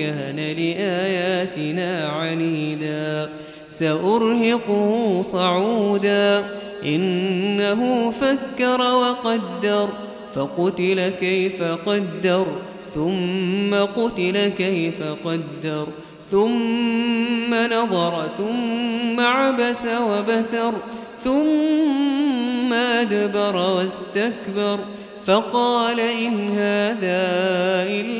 كان لآياتنا عنيدا سأرهقه صعودا إنه فكر وقدر فقتل كيف قدر ثم قتل كيف قدر ثم نظر ثم عبس وبسر ثم أدبر واستكبر فقال إن هذا إلا